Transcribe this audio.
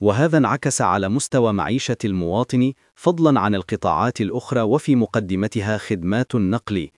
وهذا انعكس على مستوى معيشة المواطن فضلا عن القطاعات الأخرى وفي مقدمتها خدمات النقل.